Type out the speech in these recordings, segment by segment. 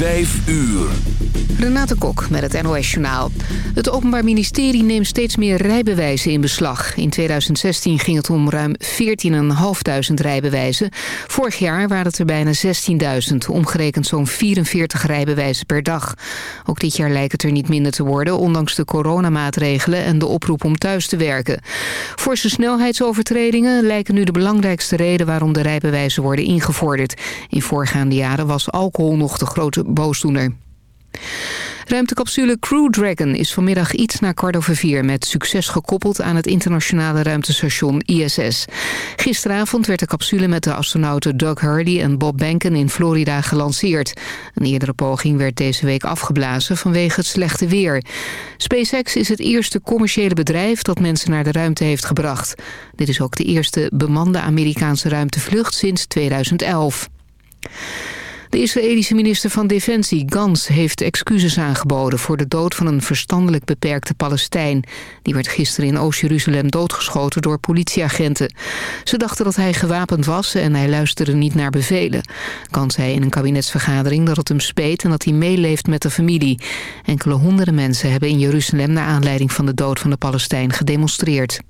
Vijf uur. Renate Kok met het NOS Journaal. Het Openbaar Ministerie neemt steeds meer rijbewijzen in beslag. In 2016 ging het om ruim 14.500 rijbewijzen. Vorig jaar waren het er bijna 16.000, omgerekend zo'n 44 rijbewijzen per dag. Ook dit jaar lijkt het er niet minder te worden... ondanks de coronamaatregelen en de oproep om thuis te werken. Forse snelheidsovertredingen lijken nu de belangrijkste reden... waarom de rijbewijzen worden ingevorderd. In voorgaande jaren was alcohol nog de grote boosdoener. Ruimtecapsule Crew Dragon is vanmiddag iets na kwart over vier... met succes gekoppeld aan het internationale ruimtestation ISS. Gisteravond werd de capsule met de astronauten Doug Hurley en Bob Behnken in Florida gelanceerd. Een eerdere poging werd deze week afgeblazen vanwege het slechte weer. SpaceX is het eerste commerciële bedrijf dat mensen naar de ruimte heeft gebracht. Dit is ook de eerste bemande Amerikaanse ruimtevlucht sinds 2011. De Israëlische minister van Defensie, Gans, heeft excuses aangeboden... voor de dood van een verstandelijk beperkte Palestijn. Die werd gisteren in Oost-Jeruzalem doodgeschoten door politieagenten. Ze dachten dat hij gewapend was en hij luisterde niet naar bevelen. Gans zei in een kabinetsvergadering dat het hem speet... en dat hij meeleeft met de familie. Enkele honderden mensen hebben in Jeruzalem... naar aanleiding van de dood van de Palestijn gedemonstreerd.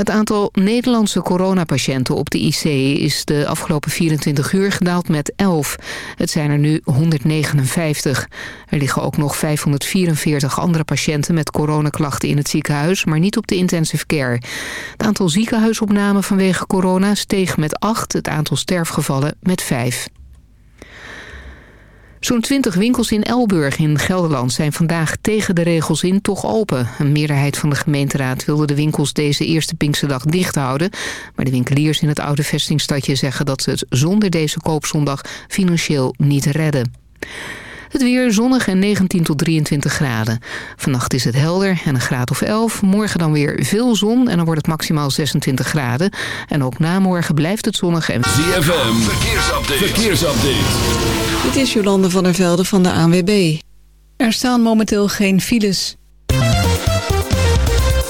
Het aantal Nederlandse coronapatiënten op de IC is de afgelopen 24 uur gedaald met 11. Het zijn er nu 159. Er liggen ook nog 544 andere patiënten met coronaklachten in het ziekenhuis, maar niet op de intensive care. Het aantal ziekenhuisopnamen vanwege corona steeg met 8, het aantal sterfgevallen met 5. Zo'n 20 winkels in Elburg in Gelderland zijn vandaag tegen de regels in toch open. Een meerderheid van de gemeenteraad wilde de winkels deze eerste Pinksterdag dicht houden. Maar de winkeliers in het oude vestingstadje zeggen dat ze het zonder deze koopzondag financieel niet redden. Het weer zonnig en 19 tot 23 graden. Vannacht is het helder en een graad of 11. Morgen dan weer veel zon en dan wordt het maximaal 26 graden. En ook na morgen blijft het zonnig en... ZFM, verkeersupdate. verkeersupdate. Dit is Jolande van der Velde van de ANWB. Er staan momenteel geen files.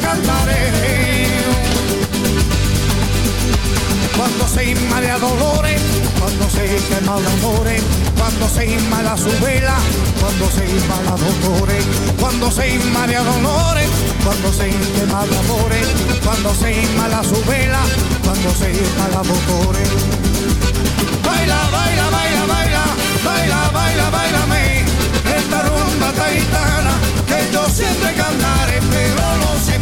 Cantaré. Cuando se inmala dolores, cuando se quema el amores, cuando se inmala su vela, cuando se inmala dolores, cuando se inmala dolores, cuando se quema el amores, cuando se inmala su vela, cuando se inmala dolores. Baila, baila, baila, baila, baila, baila, bailame, esta rumba taitana que yo siempre cantaré, pero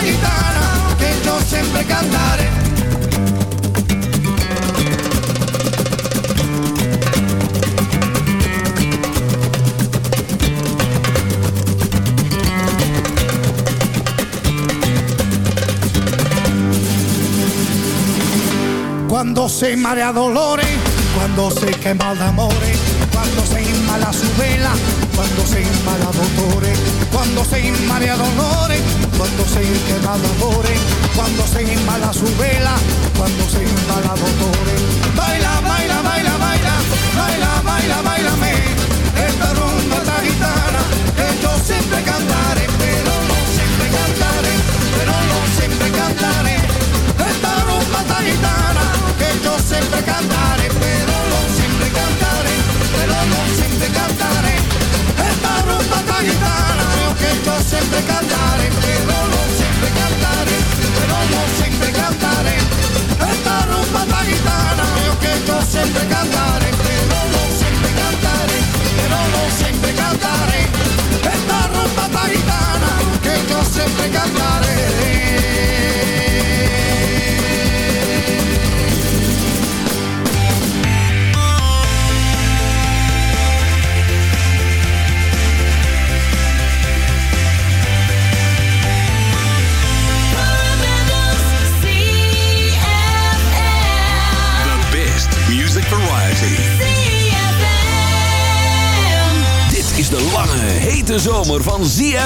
Que yo siempre cantaré. Cuando se marea dolores, cuando se quema de amores, cuando se inmala su vela, cuando se inmala dolores, cuando se inmala dolores, cuando se quema de amores, cuando se inmala su vela, cuando se inmala dolores. Baila, baila, baila, baila, baila,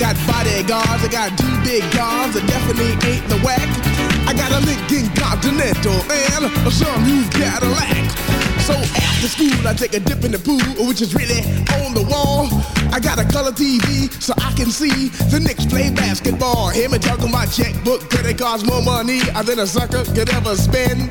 I got bodyguards, I got two big guns that definitely ain't the whack. I got a Lincoln Continental and a some new Cadillac. So after school, I take a dip in the pool, which is really on the wall. I got a color TV so I can see the Knicks play basketball. Hear me talking about checkbook, credit cards, more money uh, than a sucker could ever spend.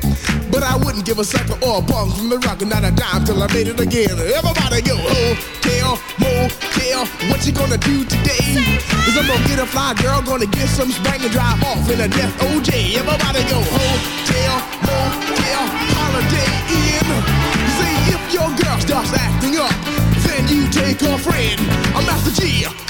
But I wouldn't give a sucker or a punk from the rock and not a dime till I made it again. Everybody go, oh, hotel, motel, what you gonna do today? Cause I'm gonna get a fly girl, gonna get some spank and drive off in a death OJ. Everybody go, oh, hotel, motel, holiday in. See if your girl starts acting up, you take her friend. I'm Master G.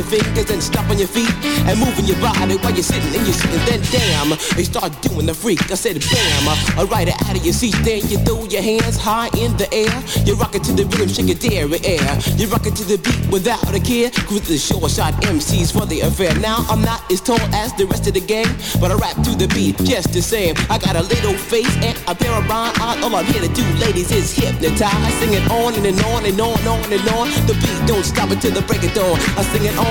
fingers and stomping your feet and moving your body while you're sitting and you're sitting. Then damn, you start doing the freak. I said bam, alright out of your seat. Then you throw your hands high in the air. You rock it to the rhythm, shake your dairy air. You rock it to the beat without a care. Cruise the short shot MCs for the affair. Now I'm not as tall as the rest of the gang, but I rap to the beat just the same. I got a little face and a pair of rhyme eyes. All I'm here to do, ladies, is hypnotize. Sing it on and, and on and on and on and on. The beat don't stop until the break of dawn. I sing it on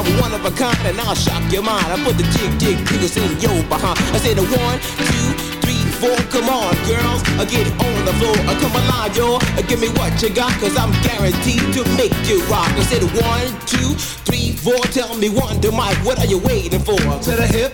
one of a kind and I'll shock your mind. I put the jig, jig, jiggles in your behind. I said the one, two, three, four. Come on, girls, I get on the floor. Uh, come alive. Uh, give me what you got, cause I'm guaranteed to make you rock. I said one, two, three, four. Tell me one, to Mike, what are you waiting for? To the hip,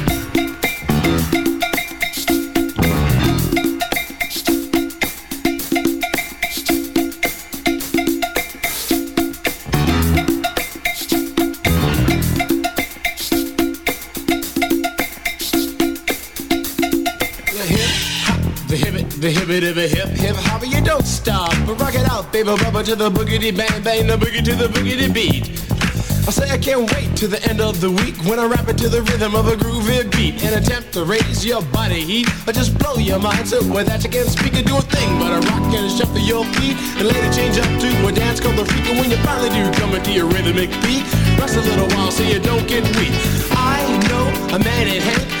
The hip it, the hip hip, hopper, you don't stop. But rock it out, baby bubba to the boogity bang bang, the boogie to the boogity beat. I say I can't wait to the end of the week when I rap it to the rhythm of a groovy beat and attempt to raise your body heat or just blow your mind so with that you can't speak or do a thing but a rock and shuffle your feet and later change up to a dance called the freak and when you finally do come into your rhythmic beat rest a little while so you don't get weak. I know a man in Hank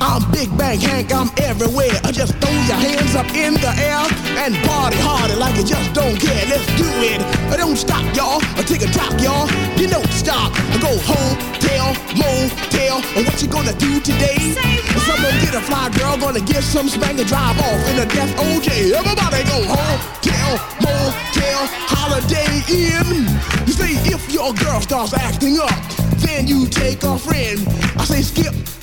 I'm Big Bang Hank, I'm everywhere. I just throw your hands up in the air and party harder like you just don't care. Let's do it. I don't stop, y'all. I take a top, y'all. You don't stop. I go home, tell, motel. And what you gonna do today? Someone get a fly girl, gonna get some spank and drive off in a death OJ. Everybody go home, tell, motel, holiday in. You say if your girl starts acting up, then you take a friend. I say skip,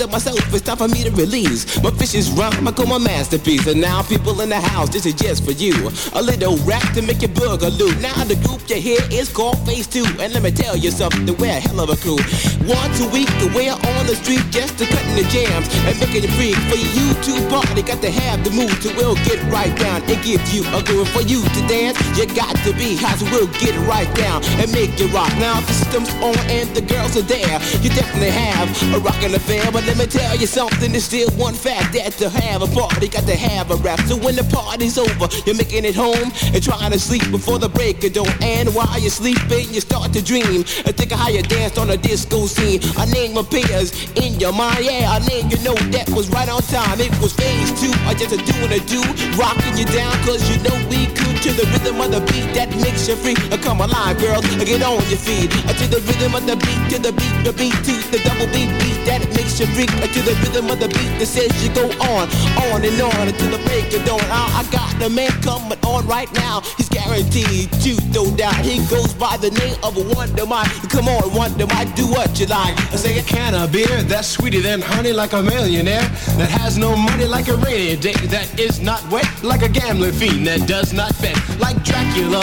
to myself, it's time for me to release my fishes rhyme. I call my masterpiece, and now people in the house, this is just for you. A little rap to make your boogaloo. Now the group you hear is called Phase Two, and let me tell you something, we're a hell of a crew. Once a week, we're on the street just to cutting the jams and making it free for you to party. Got to have the mood to will get right down and give you a groove for you to dance. You got to be hot, so we'll get right down and make it rock. Now the system's on and the girls are there. You definitely have a rockin' affair, but let me tell you something. There's still one fact that to have a party, got to have a rap. So when the party's over, you're making it home and trying to sleep before the break of dawn. And while you're sleeping, you start to dream and think of how you danced on a disco scene. A name appears in your mind, yeah, a name you know that was right on time. It was phase two, I just a doing a do, rocking you down, cause you know we could to the rhythm of the beat that makes you free. Uh, Come alive, girls, uh, get on your feet. To the rhythm of the beat, to the beat, the beat, to the double beat, beat that makes you freak. To the rhythm of the beat that says you go on, on and on until the break of dawn. I, I got the man coming on right now. He's guaranteed to throw down. He goes by the name of a Wonder Mike. Come on, Wonder Mike, do what you like. I say a can of beer that's sweeter than honey, like a millionaire that has no money, like a rainy day that is not wet, like a gambling fiend that does not bet, like Dracula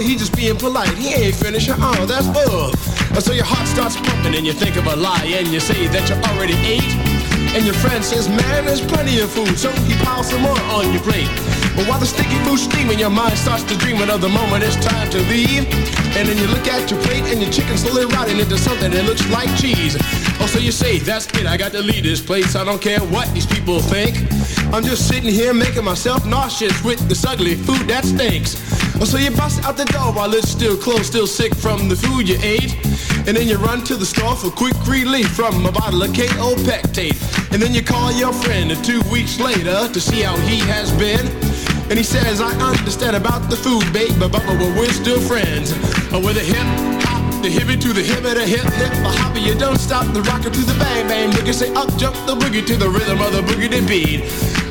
he just being polite. He ain't finished. Oh, that's bull. Uh, so your heart starts pumping and you think of a lie and you say that you already ate. And your friend says, man, there's plenty of food, so he piles some more on your plate. But while the sticky food's steaming, your mind starts to dreaming of the moment it's time to leave. And then you look at your plate and your chicken's slowly rotting into something that looks like cheese. So you say, that's it, I got to leave this place. I don't care what these people think. I'm just sitting here making myself nauseous with this ugly food that stinks. Oh, so you bust out the door while it's still closed, still sick from the food you ate. And then you run to the store for quick relief from a bottle of KO Pectate. And then you call your friend two weeks later to see how he has been. And he says, I understand about the food, babe, but, but, but we're still friends. With a hip the hippie to the hip, the hip hip, a hopper, you don't stop the rocker to the bang bang boogie. Say up jump the boogie to the rhythm of the boogie beat.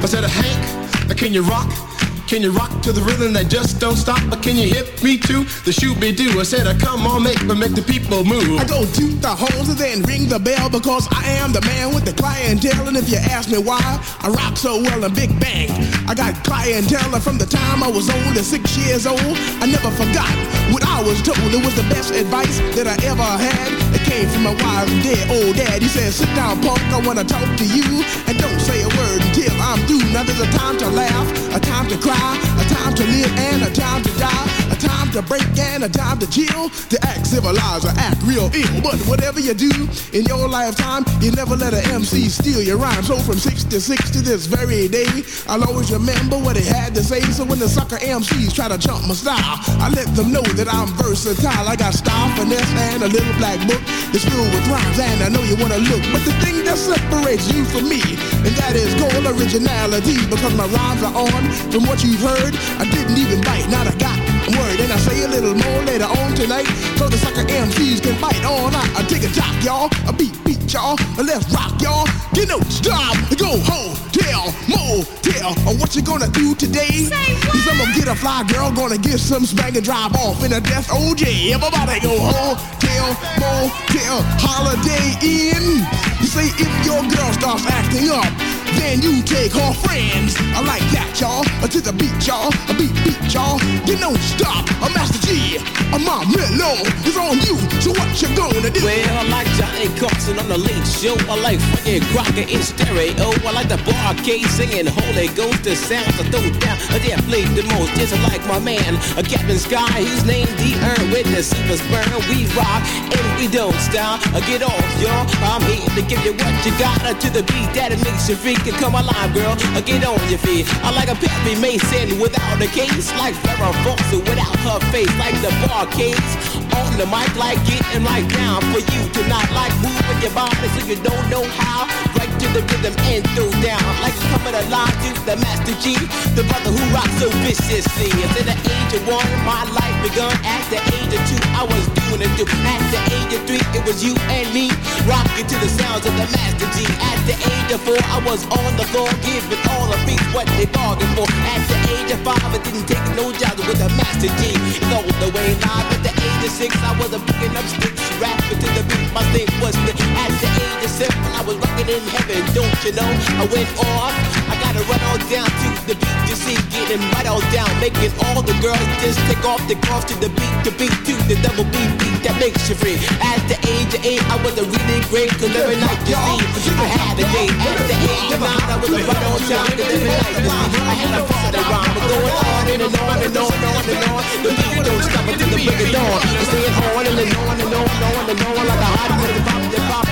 I said, Hank, can you rock? Can you rock to the rhythm that just don't stop? Can you hit me to the shoot be do? I said, uh, come on, make me make the people move. I go to the holes and then ring the bell because I am the man with the clientele. And if you ask me why I rock so well in Big Bang, I got clientele from the time I was only six years old. I never forgot what I was told. It was the best advice that I ever had. It came from my wise and dead old dad. He said, sit down, punk, I wanna talk to you. And don't say a word I'm through. Now there's a time to laugh, a time to cry, a time to live, and a time to die. A time to break and a time to chill, to act civilized or act real ill. But whatever you do in your lifetime, you never let an MC steal your rhyme. So from 66 to 6 to this very day, I'll always remember what he had to say. So when the sucker MCs try to jump my style, I let them know that I'm versatile. I got style, finesse, and a little black book. It's filled with rhymes, and I know you wanna look. But the thing that separates you from me, and that is called originality. Because my rhymes are on from what you've heard. I didn't even bite, not a got word. And I say a little more later on tonight, so the sucker MCs can bite on. I, I take a jock, y'all, a beat, beat, y'all, a let's rock, y'all. Get no stop, go home, tell, motel. Or what you gonna do today? Cause I'm gonna get a fly girl, gonna get some spank and drive off in a death OJ. Everybody go home, tell, motel, holiday in. You say if your girl starts acting up, then you take her friends. I like that, y'all. Uh, To the beat, y'all. A beat, beat, y'all. You don't stop. A Master G. A my mellow is on you. So what you gonna do? Well, I like Johnny Carson on the late show. I like Frankie Crocker in stereo. I like the Bar-Kays singing Holy Ghost. The sounds I throw down. I dare play the most. Just like my man, a Captain Sky. He's name the Earn with the super spurn. We rock and we don't stop. Uh, Get off, y'all. I'm here to give you what you got to the beat that it makes you freak. And come alive, girl. Uh, Get on your feet. I like a Perry Mason without a case. Like Farrah Fawcett without her face. Like the bar barcades on the mic. Like getting right down for you to not Like moving your body so you don't know how. Right to the rhythm and throw down. Like coming alive to the Master G. The brother who rocks so viciously. At the age of one, my life begun. At the age of two, I was doing it too. At the age of three, it was you and me. Rocking to the sounds of the Master G. At the age of four, I was on the floor giving all the beats what they bargained for. At the age of five, I didn't take no jobs with the Master G. It's all the way live. At the age of six, I was a picking up sticks, rapping to the beat. My thing was the at the age of seven, I was rocking in heaven. Don't you know? I went off. I gotta run all down to the beat. You see, getting right all down, making all the girls just take off the cross to the beat, the beat to the double beat beat that makes you free. At the age of eight, I was a really great, cause every night you see, I had a date. At the age of nine, I was a right on time, cause every night you see, I had a party rhyme. But going on and on and on and on and on, the beat don't stop until the break of dawn. It's staying on and on and on and on and on, like a hot pop, pop, pop,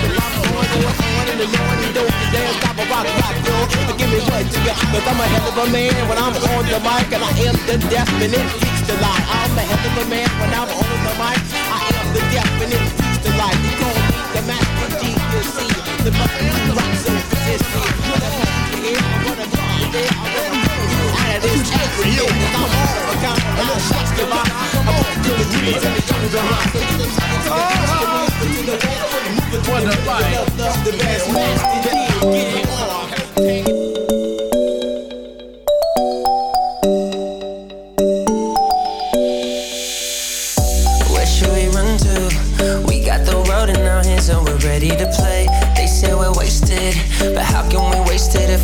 Me what you cause I'm a hell of a man when I'm on the mic, and I am the definite freaks to lie. I'm a hell of a man when I'm on the mic. I am the definite freaks to lie. You call me the master G, you see, the brother who rocks so resisting. Whatever you hear, I'm gonna go there, I'm gonna go out of this every day. Cause I'm all of a kind, I'm shots to lie. I'm to the trees and the guns are hot. So you can talk to to move it to the best, move to the best, the best, G, get it on.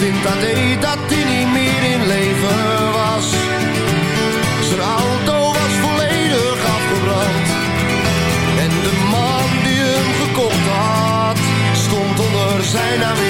Stint dat deed dat hij niet meer in leven was. Zijn auto was volledig afgebrand. En de man die hem gekocht had, stond onder zijn naam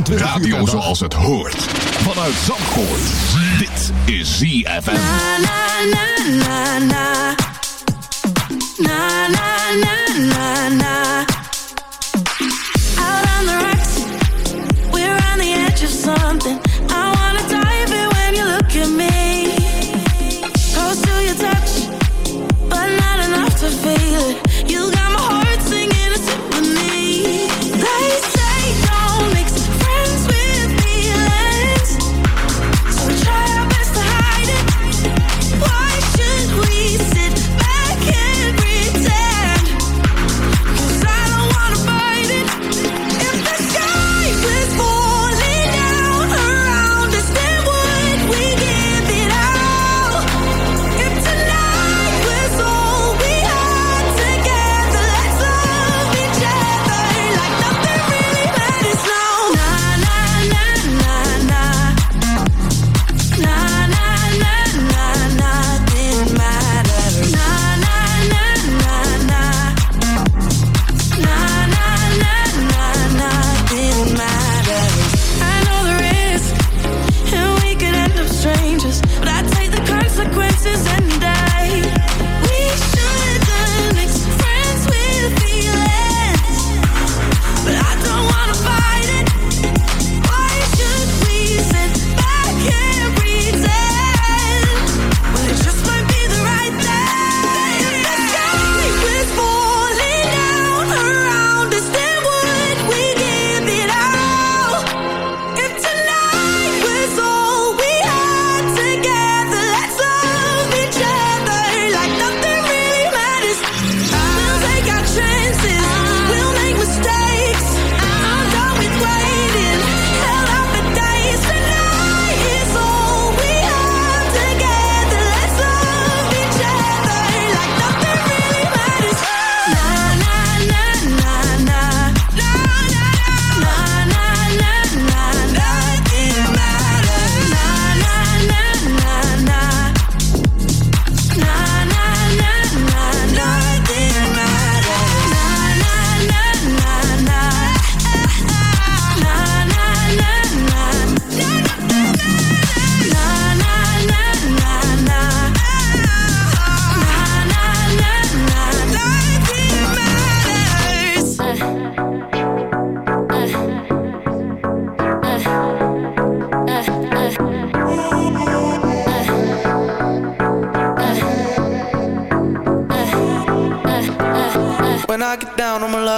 Radio zoals het hoort. Vanuit Zandvoort. Dit is ZFM. Na, na, na,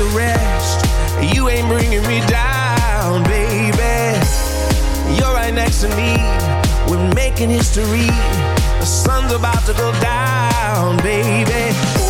the rest. You ain't bringing me down, baby. You're right next to me. We're making history. The sun's about to go down, baby.